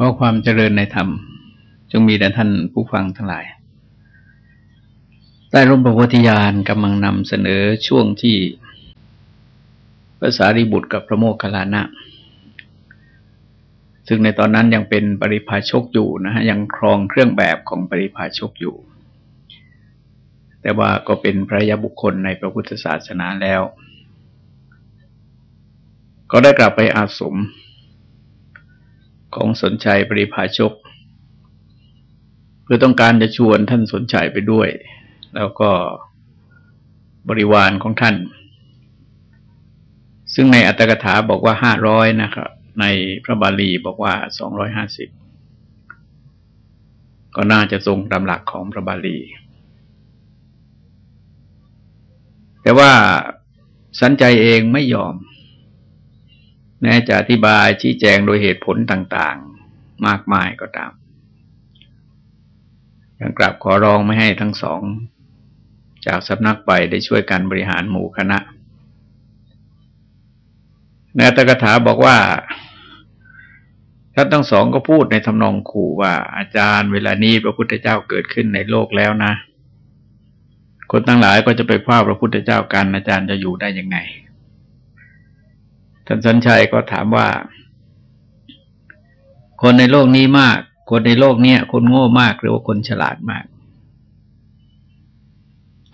ก็ความเจริญในธรรม จงมีแด่ท่านผู้ฟังทั้งหลาย ใต้ร่มพระโพธิญาณกำลังนำเสนอช่วงที่ภาษาริบุตรกับพระโมคคัลลานะ ซึ่งในตอนนั้นยังเป็นปริพาชกอยู่นะฮะยังครองเครื่องแบบของปริพาชกอยู่ แต่ว่าก็เป็นพระยาบุคคลในพระพุทธศาสนาแล้ว ก็ได้กลับไปอาสม ของสนใจปริพาชก เพื่อต้องการจะชวนท่านสนใจไปด้วย แล้วก็บริวารของท่าน ซึ่งในอัตถกถาบอกว่าห้าร้อยนะครับ ในพระบาลีบอกว่าสองร้อยห้าสิบก็น่าจะทรงตามหลักของพระบาลี แต่ว่าสันใจเองไม่ยอม แม้จะอธิบายชี้แจงโดยเหตุผลต่างๆ มากมายก็ตามยังกลับขอร้องไม่ให้ทั้งสอง จากสำนักไปได้ช่วยกันบริหารหมู่คณะในตกถาบอกว่าท่านทั้งสองก็พูดในทำนองขู่ว่า อาจารย์เวลานี้พระพุทธเจ้าเกิดขึ้นในโลกแล้วนะ คนทั้งหลายก็จะไปคว้าพระพุทธเจ้ากันอาจารย์จะอยู่ได้ยังไง ท่านสัญชัยก็ถามว่า คนในโลกนี้มาก คนในโลกเนี้ยคนโง่มากหรือว่าคนฉลาดมาก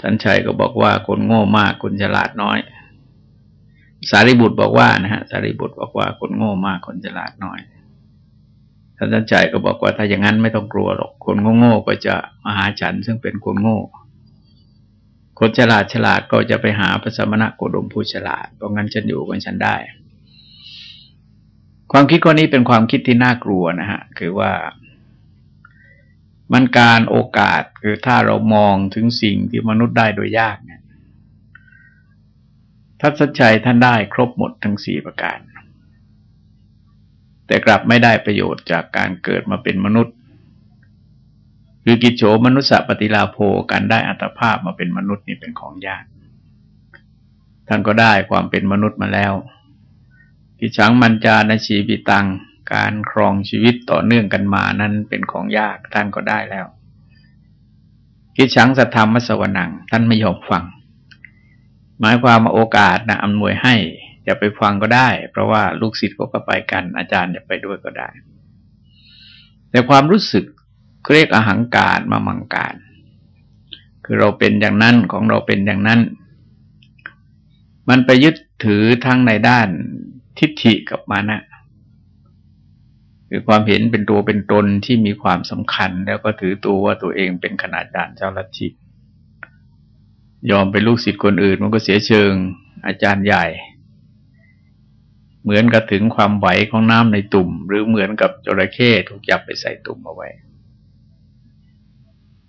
ท่านชัยก็บอกว่าคนโง่มากคนฉลาดน้อย สารีบุตรบอกว่านะฮะสารีบุตรบอกว่าคนโง่มากคนฉลาดน้อยท่านสัญชัยก็บอกว่าถ้าอย่างนั้นไม่ต้องกลัวหรอกคนโง่ๆก็จะมาหาฉัน ซึ่งเป็นคนโง่ คนฉลาดฉลาดก็จะไปหาพระสมณะโกดมผู้ฉลาดเพราะงั้นฉันอยู่กับฉันได้ ความคิดข้อนี้เป็นความคิดที่น่ากลัวนะฮะ คือว่ามันการโอกาสคือถ้าเรามองถึงสิ่งที่มนุษย์ได้โดยยากเนี่ยทัศชัยท่านได้ครบหมดทั้งสี่ประการ แต่กลับไม่ได้ประโยชน์จากการเกิดมาเป็นมนุษย์ คือกิจโฉมนุษย์ปฏิลาโภการได้อัตภาพมาเป็นมนุษย์นี่เป็นของยาก ท่านก็ได้ความเป็นมนุษย์มาแล้ว กิชังมันจาในชีวิตัง การครองชีวิตต่อเนื่องกันมานั้นเป็นของยากท่านก็ได้แล้ว กิชังสัทธรรมสวนัง ท่านไม่ยอมฟัง หมายความมาโอกาสนะอำนวยให้จะไปฟังก็ได้ เพราะว่าลูกศิษย์ก็ไปกัน อาจารย์จะไปด้วยก็ได้ แต่ความรู้สึกเรียกอหังการมามังการ คือเราเป็นอย่างนั้นของเราเป็นอย่างนั้น มันไปยึดถือทั้งในด้าน ทิฏฐิกับมานะคือความเห็นเป็นตัวเป็นตนที่มีความสำคัญ แล้วก็ถือตัวว่าตัวเองเป็นขนาดจารย์เจ้าลัทธิยอมเป็นลูกศิษย์คนอื่น มันก็เสียเชิงอาจารย์ใหญ่ เหมือนกับถึงความไหวของน้ำในตุ่ม หรือเหมือนกับจระเข้ถูกจับไปใส่ตุ่มเอาไว้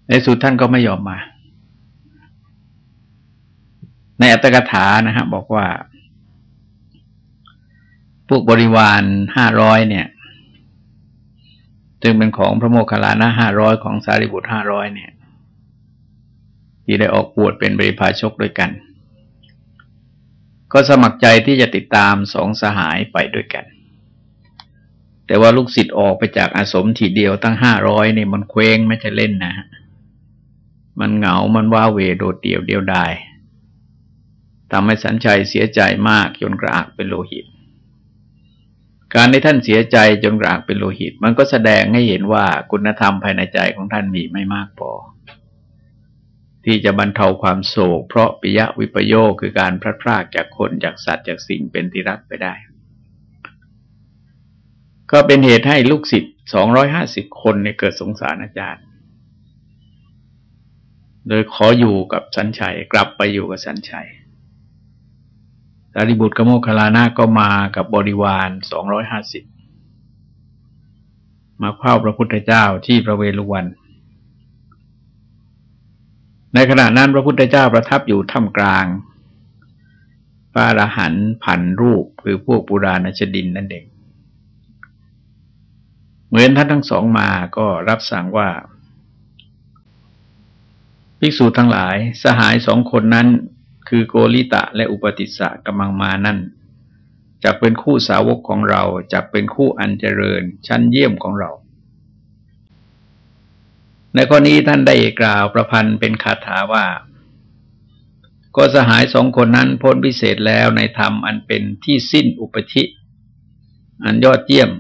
ในสุดท่านก็ไม่ยอมมา ในอัตถกถานะฮะบอกว่า พวกบริวารห้าร้อยเนี่ย จึงเป็นของพระโมคคัลลานะห้าร้อยของสารีบุตรห้าร้อยเนี่ย ที่ได้ออกปวดเป็นบริพาชกด้วยกัน ก็สมัครใจที่จะติดตามสองสหายไปด้วยกัน แต่ว่าลูกศิษย์ออกไปจากอาสมทีเดียวตั้งห้าร้อยเนี่ยมันเคว้งไม่ใช่เล่นนะ มันเหงา มันว้าเวโดดเดี่ยวเดียวดายทำให้สัญชัยเสียใจมากจนกระอักเป็นโลหิต การที่ท่านเสียใจจนกรากเป็นโลหิต มันก็แสดงให้เห็นว่าคุณธรรมภายในใจของท่านมีไม่มากพอ ที่จะบรรเทาความโศก เพราะปิยะวิปโยคคือการพลัดพรากจากคนจากสัตว์จากสิ่งเป็นที่รักไปได้ ก็เป็นเหตุให้ลูกศิษย์สองร้อยห้าสิบคนในเกิดสงสารอาจารย์ โดยขออยู่กับสันชัย กลับไปอยู่กับสันชัย สารีบุตรกโมคลานาก็มากับบริวารสองร้อยห้าสิบมาเข้าพระพุทธเจ้าที่พระเวฬุวัน ในขณะนั้นพระพุทธเจ้าประทับอยู่ท่ามกลางพระอรหันต์ผันรูปคือพวกปุราณชดินนั่นเองเหมือนท่านทั้งสองมาก็รับสั่งว่า ภิกษุทั้งหลายสหายสองคนนั้น คือโกลิตะและอุปติสะกำลังมานั่นจะเป็นคู่สาวกของเราจะเป็นคู่อันเจริญชั้นเยี่ยมของเรา ในข้อนี้ท่านได้กล่าวประพันธ์เป็นคาถาว่า ก็สหายสองคนนั้นพ้นพิเศษแล้วในธรรมอันเป็นที่สิ้นอุปธิ อันยอดเยี่ยม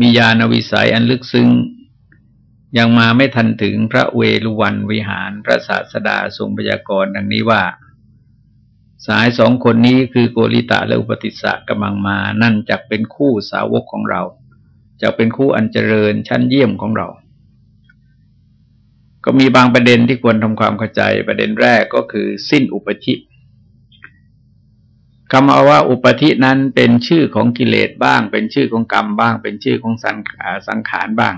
มีญาณวิสัยอันลึกซึ้ง ยังมาไม่ทันถึงพระเวลุวันวิหารพระศาสดาทรงพยากรณ์ดังนี้ว่า สายสองคนนี้คือโกริตะและอุปติสสะกำลังมานั่นจะเป็นคู่สาวกของเราจะเป็นคู่อันเจริญชั้นเยี่ยมของเรา ก็มีบางประเด็นที่ควรทำความเข้าใจประเด็นแรกก็คือ สิ้นอุปธิคำเอาว่าอุปธินั้นเป็นชื่อของกิเลสบ้าง เป็นชื่อของกรรมบ้าง เป็นชื่อของสังขารบ้าง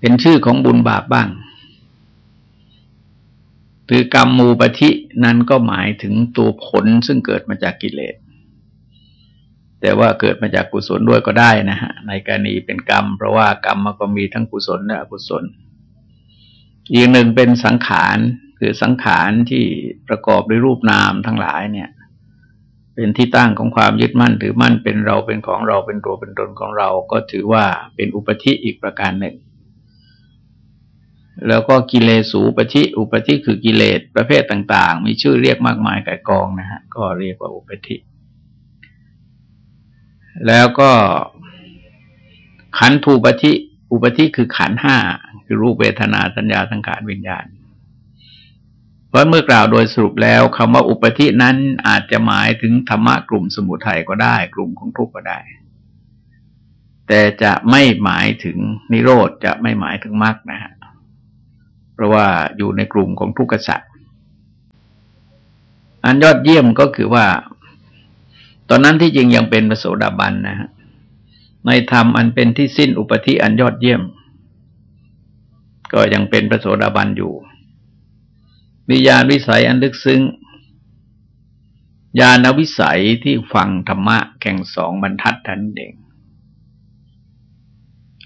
เป็นชื่อของบุญบาปบ้างหรือกรรมมูปธินั้นก็หมายถึงตัวผลซึ่งเกิดมาจากกิเลส แต่ว่าเกิดมาจากกุศลด้วยก็ได้นะฮะ ในกรณีเป็นกรรม เพราะว่ากรรมมันก็มีทั้งกุศลและอกุศล อีกหนึ่งเป็นสังขารคือสังขารที่ประกอบด้วยรูปนามทั้งหลายเนี่ย เป็นที่ตั้งของความยึดมั่นถือมั่นเป็นเราเป็นของเราเป็นตัวเป็นตนของเรา ก็ถือว่าเป็นอุปธิอีกประการหนึ่ง แล้วก็กิเลสูปชิอุปธิคือกิเลสประเภทต่าง ๆ มีชื่อเรียกมากมายก่กองนะฮะก็เรียกว่าอุปธิ แล้วก็ขันธูปธิอุปธิคือขันห้าคือรูปเวทนาสัญญาสังขารวิญญาณ เพราะเมื่อกล่าวโดยสรุปแล้วคำว่าอุปธินั้นอาจจะหมายถึงธรรมะกลุ่มสมุทัยก็ได้ กลุ่มของทุกข์ก็ได้ แต่จะไม่หมายถึงนิโรธจะไม่หมายถึงมรรคนะฮะ ราะว่าอยู่ในกลุ่มของทุกขสัตว์อันยอดเยี่ยมก็คือว่า ตอนนั้นที่จริงยังเป็นพระโสดาบันนะฮะในธรรมอันเป็นที่สิ้นอุปธิอันยอดเยี่ยม ก็ยังเป็นพระโสดาบันอยู่มีญาณวิสัยอันลึกซึ้งญาณวิสัยที่ฟังธรรมะแข่งสองบรรทัดทันเอง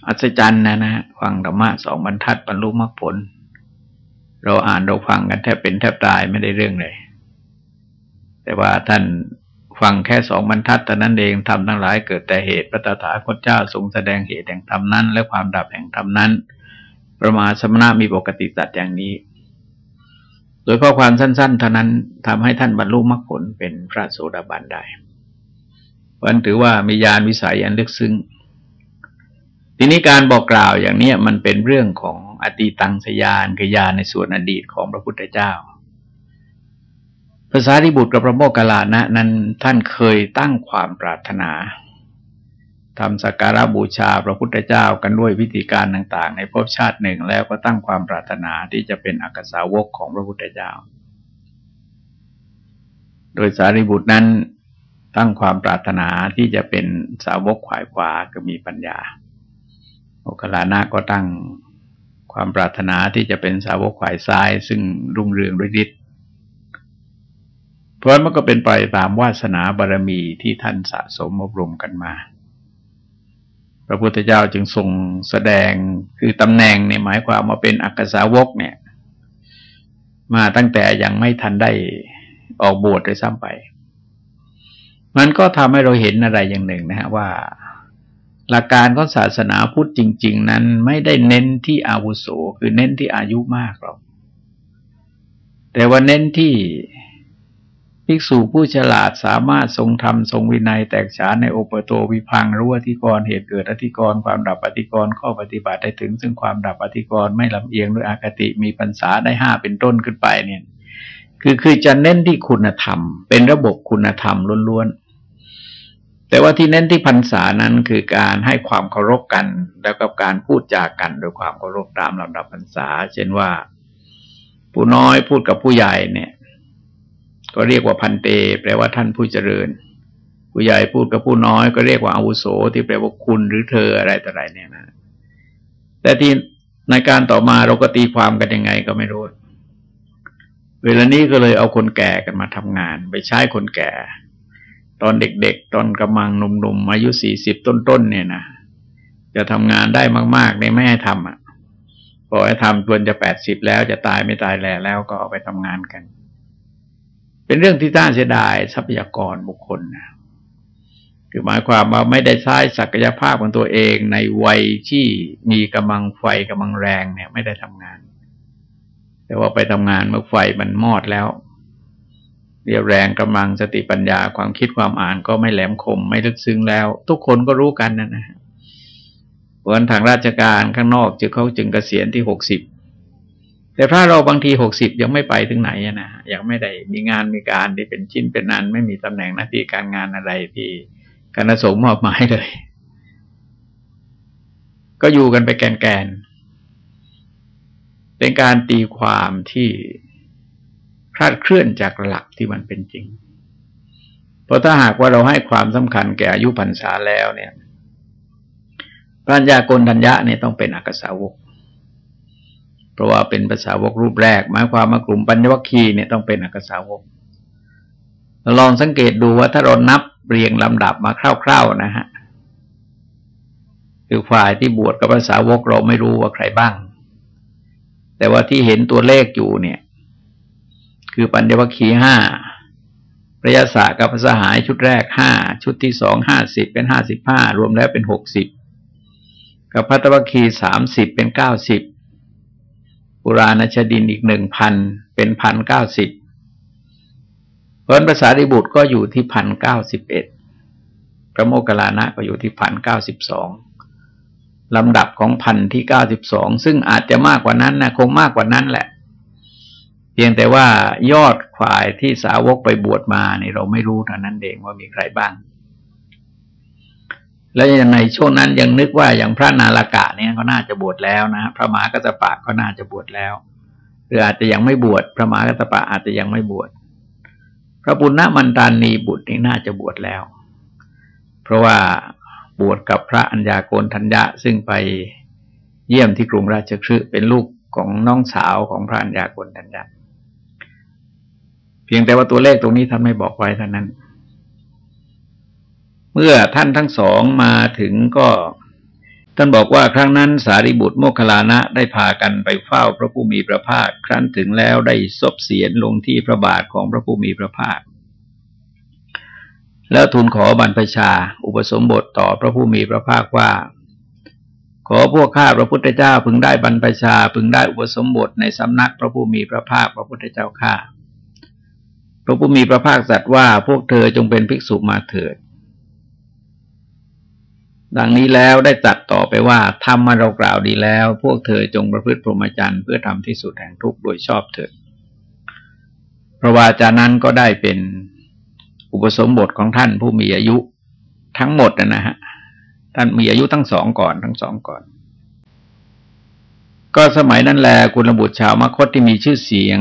อัศจรรย์นะนะฟังธรรมะสองบรรทัดบรรลุมรรคผล เราอ่านเราฟังกันแทบเป็นแทบตายไม่ได้เรื่องเลย แต่ว่าท่านฟังแค่สองบรรทัดแต่นั้นเองทำทั้งหลายเกิดแต่เหตุพระตถาคตเจ้าทรงแสดงเหตุแห่งธรรมนั้น และความดับแห่งธรรมนั้น ประมาสมณะมีปกติตัดอย่างนี้ โดยข้อความสั้น ๆ เท่านั้นทำให้ท่านบรรลุมรรคผลเป็นพระโสดาบันได้วันถือว่ามียานวิสัยอันลึกซึ้งทีนี้การบอกกล่าวอย่างนี้มันเป็นเรื่องของ อตีตังสยานกยานในส่วนอดีตของพระพุทธเจ้าภาษาที่บุตรกับพระโมคคัลลานะนั้นท่านเคยตั้งความปรารถนาทำสักการะบูชาพระพุทธเจ้ากันด้วยวิธีการต่าง ๆ ในภพชาติหนึ่งแล้วก็ตั้งความปรารถนาที่จะเป็นอักษาวกของพระพุทธเจ้า โดยสารีบุตรนั้นตั้งความปรารถนาที่จะเป็นสาวกขวายขวาก็มีปัญญาโอกลานะก็ตั้ง ความปรารถนาที่จะเป็นสาวกขวายซ้าย ซึ่งรุ่งเรืองด้วยฤทธิ์เพราะมันก็เป็นไปตามวาสนาบารมีที่ท่านสะสมอบรมกันมา พระพุทธเจ้าจึงทรงแสดงคือตำแหน่งเนี่ยหมายความว่าเป็นอักษาวกเนี่ย มาตั้งแต่ยังไม่ทันได้ออกบวชเลยซ้ำไป มันก็ทำให้เราเห็นอะไรอย่างหนึ่งนะฮะว่า หลักการของศาสนาพุทธจริง ๆ นั้นไม่ได้เน้นที่อาวุโสคือเน้นที่อายุมากหรอกแต่ว่าเน้นที่ภิกษุผู้ฉลาดสามารถทรงธรรมทรงวินัยแตกฉานในโอปโตวิพังรู้อธิกรเหตุเกิดอธิกรความดับอธิกรข้อปฏิบัติได้ถึง ซึ่งความดับอธิกรไม่ลำเอียงด้วยอากติมีปัญษาได้ห้าเป็นต้นขึ้นไปเนี่ย คือคือจะเน้นที่คุณธรรม เป็นระบบคุณธรรมล้วนๆ แต่ว่าที่เน้นที่พรรษานั้นคือการให้ความเคารพกัน แล้วกับการพูดจากันโดยความเคารพตามลำดับพรรษา เช่นว่า ผู้น้อยพูดกับผู้ใหญ่เนี่ย ก็เรียกว่าพันเต แปลว่าท่านผู้เจริญ ผู้ใหญ่พูดกับผู้น้อยก็เรียกว่าอาวุโสที่แปลว่าคุณหรือเธออะไรต่ออะไรเนี่ยนะแต่ที่ในการต่อมาเราก็ตีความกันยังไงก็ไม่รู้ เวลานี้ก็เลยเอาคนแก่กันมาทำงาน ไปใช้คนแก่ ตอนเด็กๆ ตอนกำลังหนุ่มๆ อายุสี่สิบต้นๆ เนี่ยนะ จะทำงานได้มากๆในไม่ให้ทำอะพอให้ทำควรจะแปดสิบแล้วจะตายไม่ตายแลแล้วก็เอาไปทำงานกัน เป็นเรื่องที่ต้านเสียดายทรัพยากรบุคคลนะคือหมายความว่าไม่ได้ใช้ศักยภาพของตัวเองในวัยที่มีกำลังไฟกำลังแรงเนี่ย ไม่ได้ทำงาน แต่ว่าไปทำงานเมื่อไฟมันมอดแล้ว เรียวแรงกำลังสติปัญญาความคิดความอ่านก็ไม่แหลมคม ไม่ลึกซึ้งแล้ว ทุกคนก็รู้กันนะนะเพราะทางราชการข้างนอกจึงเขาจึงเกษียณที่หกสิบแต่พระเราบางทีหกสิบยังไม่ไปถึงไหนนะยังไม่ได้มีงานมีการที่เป็นชิ้นเป็นนันไม่มีตำแหน่งหน้าที่การงานอะไรที่คณะสงฆ์มอบหมายเลย ก็อยู่กันไปแกนๆเป็นการตีความที่ คลาดเคลื่อนจากหลักที่มันเป็นจริง เพราะถ้าหากว่าเราให้ความสำคัญแก่อายุพรรษาแล้วเนี่ยปัญญากลทัญญะเนี่ยต้องเป็นอักษาวก เพราะว่าเป็นภาษาวกรูปแรก หมายความว่ากลุ่มปัญญวัคคีเนี่ยต้องเป็นอักษาวก ลองสังเกตดูว่าถ้าเรานับเรียงลำดับมาคร่าวๆนะฮะคือฝ่ายที่บวชกับภาษาวกเราไม่รู้ว่าใครบ้าง แต่ว่าที่เห็นตัวเลขอยู่เนี่ย คือปัญญวัคคีห้าระยะสะกับภาษาหายชุดแรกห้าชุดที่สองห้าสิบเป็นห้าสิบห้ารวมแล้วเป็นหกสิบกับพัตวัคคีสามสิบเป็นเก้าสิบปุราณชดินอีกหนึ่งพันเป็นพันเก้าสิบเพราะภาษาดิบุตรก็อยู่ที่พันเก้าสิบเอ็ดพระโมคคัลลานะก็อยู่ที่พันเก้าสิบสองลำดับของพันที่เก้าสิบสองซึ่งอาจจะมากกว่านั้นนะคงมากกว่านั้นแหละ เพียงแต่ว่ายอดฝ่ายที่สาวกไปบวชมาเนี่ยเราไม่รู้เท่านั้นเองว่ามีใครบ้าง แล้วยังในช่วงนั้นยังนึกว่าอย่างพระนาลกะเนี่ยก็น่าจะบวชแล้วนะพระมหากัสปะก็น่าจะบวชแล้ว หรืออาจจะยังไม่บวชพระมหากัสปะอาจจะยังไม่บวชพระบุญนมันตานีบุตรนี่น่าจะบวชแล้ว เพราะว่าบวชกับพระัญญาโกนทัญญะซึ่งไปเยี่ยมที่กรุงราชคฤห์เป็นลูกของน้องสาวของพระัญญาโกนทัญญะ เพียงแต่ว่าตัวเลขตรงนี้ท่านไม่บอกไว้เท่านั้น เมื่อท่านทั้งสองมาถึงก็ ท่านบอกว่าครั้งนั้นสารีบุตรโมคคลานะได้พากันไปเฝ้าพระผู้มีพระภาค ครั้นถึงแล้วได้ซบเสียนลงที่พระบาทของพระผู้มีพระภาค แล้วทูลขอบรรพชา อุปสมบทต่อพระผู้มีพระภาคว่าขอพวกข้าพระพุทธเจ้าพึงได้บรรพชาพึงได้อุปสมบทในสำนักพระผู้มีพระภาคพระพุทธเจ้าข้า พระผู้มีพระภาคสัตว์ว่าพวกเธอจงเป็นภิกษุมาเถิด ดังนี้แล้วได้ตัดต่อไปว่าทำมาเรากล่าวดีแล้ว พวกเธอจงประพฤติพรหมจรรย์เพื่อทำที่สุดแห่งทุกข์โดยชอบเถิดพระวาจานั้นก็ได้เป็นอุปสมบทของท่านผู้มีอายุทั้งหมดนะฮะท่านมีอายุทั้งสองก่อนทั้งสองก่อน ก็สมัยนั้นแหละคุณบุตรชาวมคตที่มีชื่อเสียง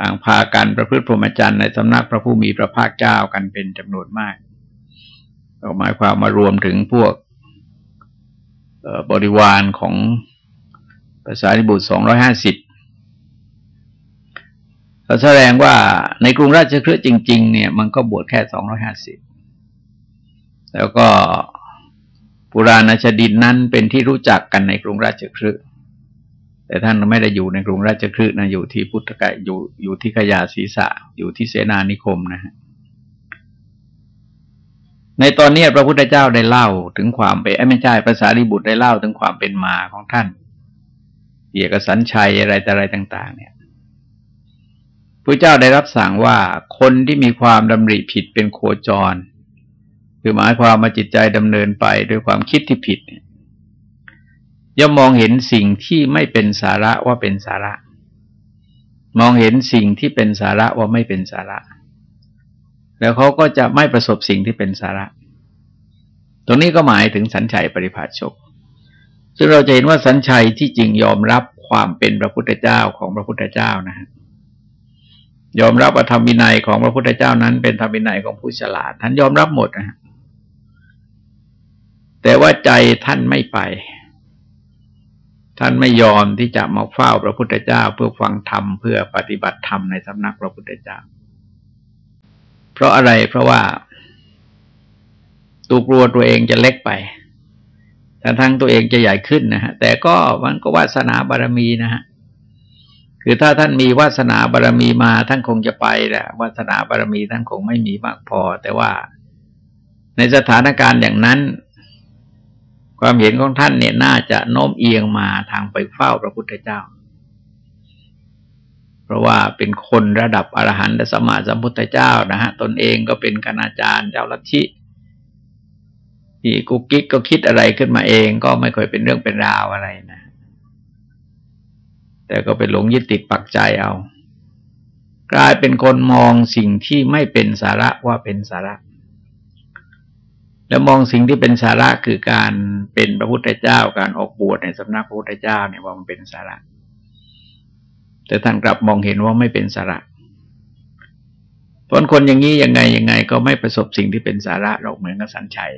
ต่างพากันประพฤติพรหมจรรย์ในสำนักพระผู้มีพระภาคเจ้ากันเป็นจำนวนมากก็หมายความมารวมถึงพวกบริวารของภาษาริบุตรสองร้อยห้าสิบแสดงว่าในกรุงราชคฤห์จริง ๆ เนี่ยมันก็บวชแค่สองร้อยห้าสิบแล้วก็ปุราณชดินนั้นเป็นที่รู้จักกันในกรุงราชคฤห์ แต่ท่านไม่ได้อยู่ในกรุงราชคฤห์นะอยู่ที่พุทธกายอยู่อยู่ที่ขยาศีสะอยู่ที่เสนานิคมนะฮะในตอนนี้พระพุทธเจ้าได้เล่าถึงความเป็นไม่ใช่ภาษาริบุตรได้เล่าถึงความเป็นมาของท่านเกี่ยวกับสัญชัยอะไรแต่อะไรต่าง ๆ เนี่ยพระเจ้าได้รับสั่งว่าคนที่มีความดำริผิดเป็นโคจร คือหมายความมาจิตใจดำเนินไปด้วยความคิดที่ผิดเนี่ย ย่อมมองเห็นสิ่งที่ไม่เป็นสาระว่าเป็นสาระ มองเห็นสิ่งที่เป็นสาระว่าไม่เป็นสาระ แล้วเขาก็จะไม่ประสบสิ่งที่เป็นสาระ ตรงนี้ก็หมายถึงสัญชัยปริภาชก ซึ่งเราจะเห็นว่าสัญชัยที่จริงยอมรับความเป็นพระพุทธเจ้าของพระพุทธเจ้านะฮะยอมรับธรรมวินัยของพระพุทธเจ้านั้น เป็นธรรมวินัยของผู้ฉลาดท่านยอมรับหมดนะฮะแต่ว่าใจท่านไม่ไป ท่านไม่ยอมที่จะมาเฝ้าพระพุทธเจ้า เพื่อฟังธรรมเพื่อปฏิบัติธรรมในสำนักพระพุทธเจ้า เพราะอะไรเพราะว่าตัวกลัวตัวเองจะเล็กไปแต่ทั้งตัวเองจะใหญ่ขึ้นนะฮะ แต่ก็มันก็วาสนาบารมีนะฮะ คืคือถ้าท่านมีวาสนาบารรมีมาท่านคงจะไปแหละวาสนาบารรมีท่านคงไม่มีมากพอ แต่ว่าในสถานการณ์อย่างนั้น ความเห็นของท่านเนี่ยน่าจะโน้มเอียงมาทางไปเฝ้าพระพุทธเจ้า เพราะว่าเป็นคนระดับอรหันตสมมาสัมพุทธเจ้านะฮะตนเองก็เป็นคณาจารย์เจ้าลัทธิที่กุ๊กกิ๊กก็คิดอะไรขึ้นมาเองก็ไม่ค่อยเป็นเรื่องเป็นราวอะไรนะ แต่ก็เป็นหลงยึดติดปักใจเอา กลายเป็นคนมองสิ่งที่ไม่เป็นสาระว่าเป็นสาระ แล้วมองสิ่งที่เป็นสาระคือการเป็นพระพุทธเจ้า การออกบวชในสำนักพระพุทธเจ้าเนี่ยว่ามันเป็นสาระ แต่ท่านกลับมองเห็นว่าไม่เป็นสาระเพราะคนอย่างนี้ยังไงยังไงก็ไม่ประสบสิ่งที่เป็นสาระหรอกเหมือนกับสันชัย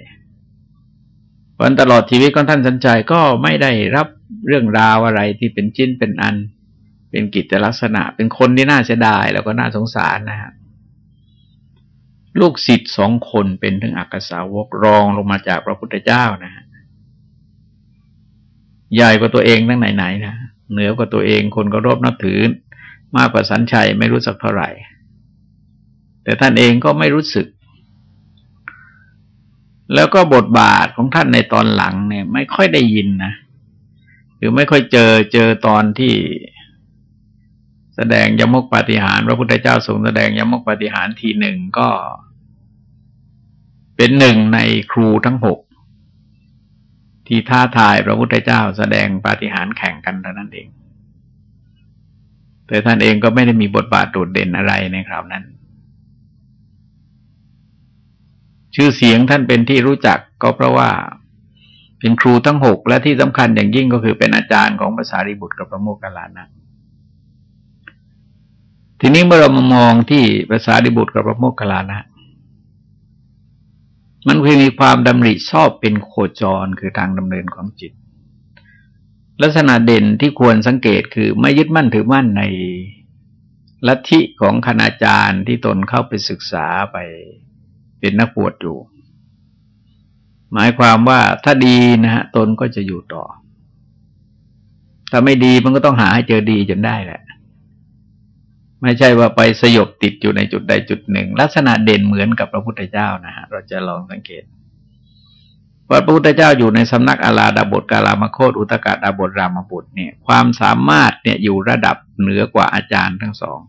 วันตลอดชีวิตของท่านสัญชัยก็ไม่ได้รับเรื่องราวอะไรที่เป็นชิ้นเป็นอัน เป็นกิจลักษณะ เป็นคนที่น่าเสียดายแล้วก็น่าสงสารนะฮะ ลูกศิษย์สองคนเป็นถึงอักษาวกรองลงมาจากพระพุทธเจ้านะฮะใหญ่กว่าตัวเองตั้งไหนๆนะเหนือกว่าตัวเองคนก็รบนับถือ มากกว่าสันชัยไม่รู้สักเท่าไหร่ แต่ท่านเองก็ไม่รู้สึก แล้วก็บทบาทของท่านในตอนหลังเนี่ย ไม่ค่อยได้ยินนะหรือไม่ค่อยเจอเจอตอนที่ แสดงยมกปาฏิหารพระพุทธเจ้าทรงแสดงยมกปาฏิหารทีหนึ่งก็ เป็นหนึ่งในครูทั้งหกที่ท้าทายพระพุทธเจ้าแสดงปาฏิหารแข่งกันเท่านั้นเอง แต่ท่านเองก็ไม่ได้มีบทบาทโดดเด่นอะไรในคราวนั้น ชื่อเสียงท่านเป็นที่รู้จักก็เพราะว่าเป็นครูทั้งหกและที่สำคัญอย่างยิ่งก็คือเป็นอาจารย์ของภาษาริบุตรกับพระโมคคัลลานะ ทีนี้เมื่อเรามามองที่ภาษาริบุตรกับพระโมคคัลลานะ มันคือมีความดำริชอบเป็นโคจรคือทางดำเนินของจิต ลักษณะเด่นที่ควรสังเกตคือไม่ยึดมั่นถือมั่นในลัทธิของคณาจารย์ที่ตนเข้าไปศึกษาไปเป็นนักบวชอยู่ หมายความว่าถ้าดีนะฮะตนก็จะอยู่ต่อ ถ้าไม่ดีมันก็ต้องหาให้เจอดีจนได้แหละ ไม่ใช่ว่าไปสยบติดอยู่ในจุดใดจุดหนึ่ง ลักษณะเด่นเหมือนกับพระพุทธเจ้านะฮะเราจะลองสังเกตว่าพระพุทธเจ้าอยู่ในสำนักอาลาดาบทกาลามโคตอุตกาดาบทรามบุตรเนี่ย ความสามารถเนี่ยอยู่ระดับเหนือกว่าอาจารย์ทั้งสอง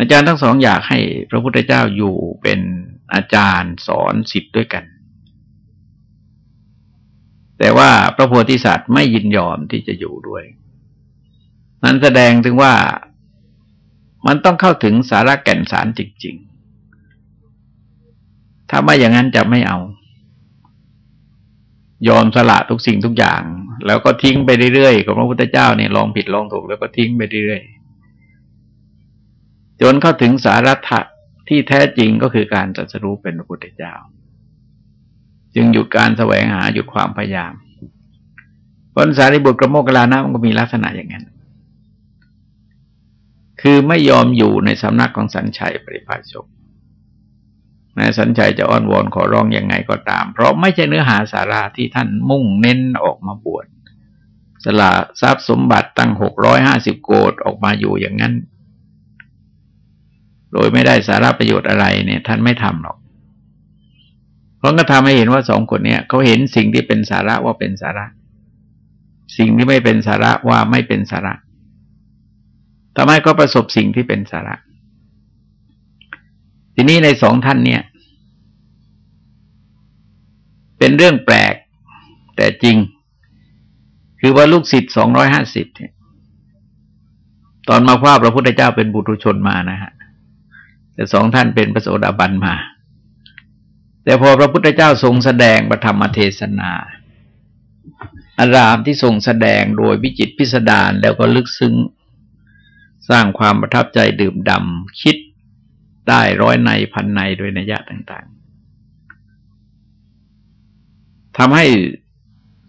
อาจารย์ทั้งสองอยากให้พระพุทธเจ้าอยู่เป็นอาจารย์สอนสิทธิ์ด้วยกัน แต่ว่าพระโพธิสัตว์ไม่ยินยอมที่จะอยู่ด้วย นั้นแสดงถึงว่า มันต้องเข้าถึงสาระแก่นสารจริง ๆ ถ้าไม่อย่างนั้นจะไม่เอา ยอมสละทุกสิ่งทุกอย่าง แล้วก็ทิ้งไปเรื่อยๆกับพระพุทธเจ้าเนี่ยลองผิดลองถูกแล้วก็ทิ้งไปเรื่อยๆจนเข้าถึงสาระที่แท้จริงก็คือการตรัสรู้เป็นพระพุทธเจ้า จึงหยุดการแสวงหาหยุดความพยายามผลสารีบุตรกระโมกลานะมันก็มีลักษณะอย่างนั้น คือไม่ยอมอยู่ในสำนักของสัญชัยปริภาชกนายสัญชัยจะอ้อนวอนขอร้องอยังไงก็ตาม เพราะไม่ใช่เนื้อหาสาระที่ท่านมุ่งเน้นออกมาบวชสละทรัพย์สมบัติตั้งหกร้อยห้าสิบโกดออกมาอยู่อย่างนั้น โดยไม่ได้สาระประโยชน์อะไรเนี่ย ท่านไม่ทำหรอก เพราะก็ทำให้เห็นว่าสองคนเนี้ยเขาเห็นสิ่งที่เป็นสาระว่าเป็นสาระ สิ่งที่ไม่เป็นสาระว่าไม่เป็นสาระ ทำให้ก็ประสบสิ่งที่เป็นสาระ ทีนี้ในสองท่านเนี่ย เป็นเรื่องแปลกแต่จริง คือว่าลูกศิษย์สองร้อยห้าสิบเนี่ยตอนมาคว้าพระพุทธเจ้าเป็นบุตรชนมานะฮะ แต่สองท่านเป็นพระโสดาบันมา แต่พอพระพุทธเจ้าทรงแสดงประธรรมเทศนา อารามที่ทรงแสดงโดยวิจิตพิสดารแล้วก็ลึกซึ้ง สร้างความประทับใจดื่มดำคิดได้ร้อยในพันในโดยนัยยะต่างๆทำให้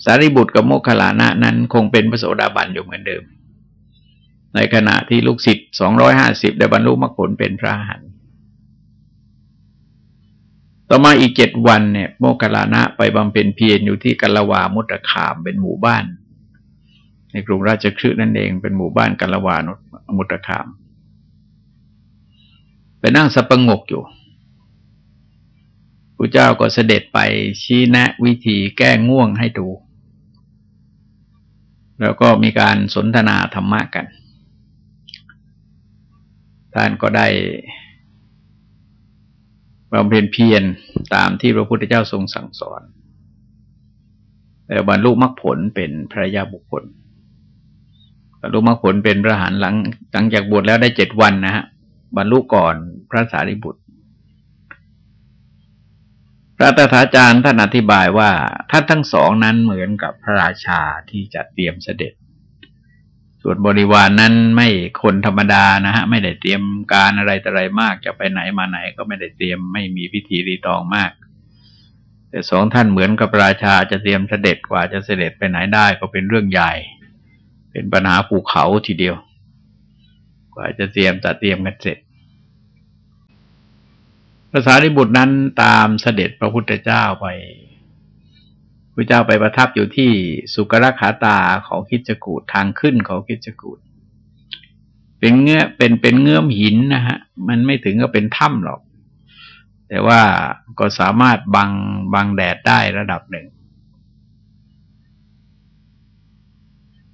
สารีบุตรกับโมคคลานะนั้นคงเป็นพระโสดาบันอยู่เหมือนเดิม ในขณะที่ลูกศิษย์สองร้อยห้าสิบได้บรรลุมรรคผลเป็นพระหันต่อมาอีกเจ็ดวันเนี่ย โมกขลานะไปบำเพ็ญเพียรอยู่ที่กัลวามุตรคามเป็นหมู่บ้าน ในกรุงราชคฤห์นั่นเองเป็นหมู่บ้านกัลวานุมุตคาม ไปนั่งสปงกอยู่พระเจ้าก็เสด็จไปชี้แนะวิธีแก้ง่วงให้ดู แล้วก็มีการสนทนาธรรมะกัน ท่านก็ได้บำเพ็ญเพียรตามที่พระพุทธเจ้าทรงสั่งสอนแล้วบรรลุมรรคผลเป็นพระยาบุคคล บรรลุมรรคผลเป็นพระหานหลังหลังจากบวชแล้วได้เจ็ดวันนะฮะบรรลุก่อนพระสารีบุตร พระตถาจารย์ท่านอธิบายว่าท่านทั้งสองนั้นเหมือนกับพระราชาที่จะเตรียมเสด็จ ส่วนบริวารนนั้นไม่คนธรรมดานะฮะไม่ได้เตรียมการอะไรแต่อะไรมากจะไปไหนมาไหนก็ไม่ได้เตรียมไม่มีพิธีรีตองมาก แต่สองท่านเหมือนกับราชาจะเตรียมเสด็จกว่าจะเสด็จไปไหนได้ก็เป็นเรื่องใหญ่ เป็นปัญหาภูเขาทีเดียว กว่าจะเตรียมจะเตรียมกันเสร็จภาษาริบุตรนั้นตามเสด็จพระพุทธเจ้าไปพระเจ้าไปประทับอยู่ที่สุกรขาตาของคิจกูดทางขึ้นของคิจกูดเป็นเงื่อเป็นเป็นเงื่อมหินนะฮะ มันไม่ถึงกับเป็นถ้ำหรอก แต่ว่าก็สามารถบังบังแดดได้ระดับหนึ่ง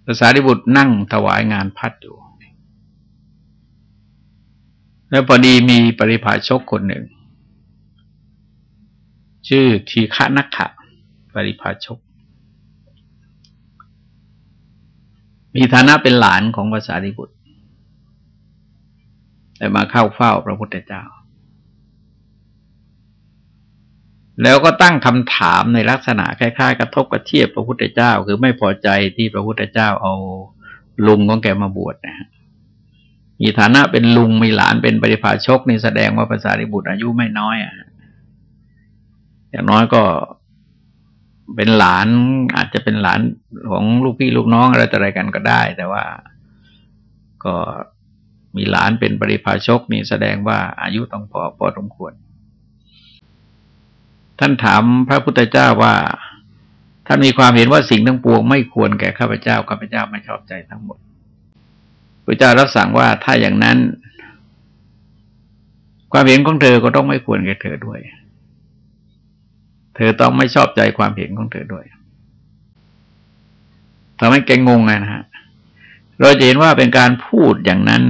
ภาษาดิบุตรนั่งถวายงานพัดอยู่ แล้วพอดีมีปริพาชกคนหนึ่ง ชื่อทีฆะนักขะปริพาชก มีฐานะเป็นหลานของภาษาดิบุตรแต่มาเข้าเฝ้าพระพุทธเจ้า แล้วก็ตั้งคำถามในลักษณะคล้ายๆกระทบกระเทียบพระพุทธเจ้า คือไม่พอใจที่พระพุทธเจ้าเอาลุงของแกมาบวชนะฮะมีฐานะเป็นลุงมีหลานเป็นปริพาชกนี่แสดงว่าภาษาริบุตรอายุไม่น้อยอะอย่างน้อยก็เป็นหลานอาจจะเป็นหลานของลูกพี่ลูกน้องอะไรต่ออะไรกันก็ได้ แต่ว่าก็มีหลานเป็นปริพาชกนี่แสดงว่าอายุต้องพอพอสมควร ท่านถามพระพุทธเจ้าว่าท่านมีความเห็นว่าสิ่งทั้งปวงไม่ควรแก่ข้าพเจ้าข้าพเจ้าไม่ชอบใจทั้งหมดพระเจ้ารับสั่งว่าถ้าอย่างนั้น ความเห็นของเธอก็ต้องไม่ควรแก่เธอด้วย เธอต้องไม่ชอบใจความเห็นของเธอด้วยทำให้แกงงนะฮะเราจะเห็นว่าเป็นการพูดอย่างนั้น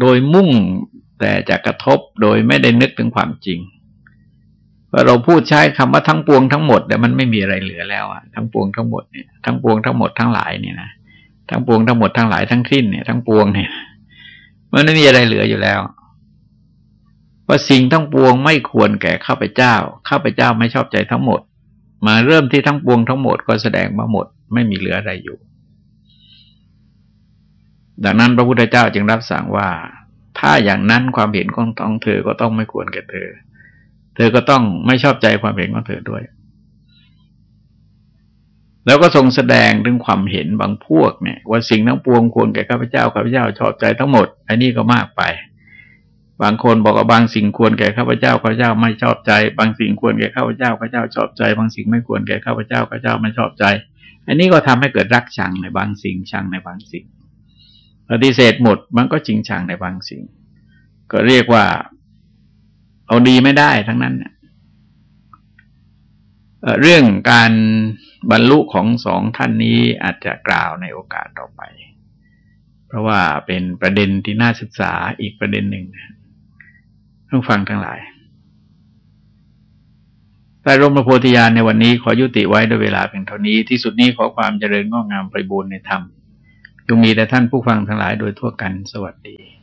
โดยมุ่งแต่จะกระทบโดยไม่ได้นึกถึงความจริง ว่าเราพูดใช้คำว่าทั้งปวงทั้งหมดแต่มันไม่มีอะไรเหลือแล้วอะทั้งปวงทั้งหมดเนี่ยทั้งปวงทั้งหมดทั้งหลายเนี่ยนะทั้งปวงทั้งหมดทั้งหลายทั้งสิ้นเนี่ยทั้งปวงเนี่ยมันไม่มีอะไรเหลืออยู่แล้ว ว่าสิ่งทั้งปวงไม่ควรแก่ข้าพเจ้าข้าพเจ้าไม่ชอบใจทั้งหมด มาเริ่มที่ทั้งปวงทั้งหมดก็แสดงมาหมด ไม่มีเหลืออะไรอยู่ ดังนั้นพระพุทธเจ้าจึงรับสั่งว่า ถ้าอย่างนั้นความเห็นของท้องเธอก็ต้องไม่ควรแก่เธอ ธอก็ต้องไม่ชอบใจความเห็นของเธอด้วย แล้วก็ทรงแสดงถึงความเห็นบางพวกเนี่ย ว่าสิ่งทั้งปวงควรแก่ข้าพเจ้าข้าพเจ้าชอบใจทั้งหมดอันนี้ก็มากไป บางคนบอกว่าบางสิ่งควรแก่ข้าพเจ้าข้าพเจ้าไม่ชอบใจ บางสิ่งควรแก่ข้าพเจ้าข้าพเจ้าชอบใจ บางสิ่งไม่ควรแก่ข้าพเจ้าข้าพเจ้าไม่ชอบใจ อันนี้ก็ทำให้เกิดรักชังในบางสิ่งชังในบางสิ่งปฏิเสธหมดมันก็จริงชังในบางสิ่ง ก็เรียกว่า เอาดีไม่ได้ทั้งนั้นเรื่องการบรรลุของสองท่านนี้อาจจะกล่าวในโอกาสต่อไป เพราะว่าเป็นประเด็นที่น่าศึกษาอีกประเด็นหนึ่งต้องฟังทั้งหลายใต้ร่มพระโพธิญาณในวันนี้ขอยุติไว้ด้วยเวลาเพียงเท่านี้ที่สุดนี้ขอความเจริญงอกงามไปบูรณนธรรมจงมีแต่ท่านผู้ฟังทั้งหลายโดยทั่วกันสวัสดี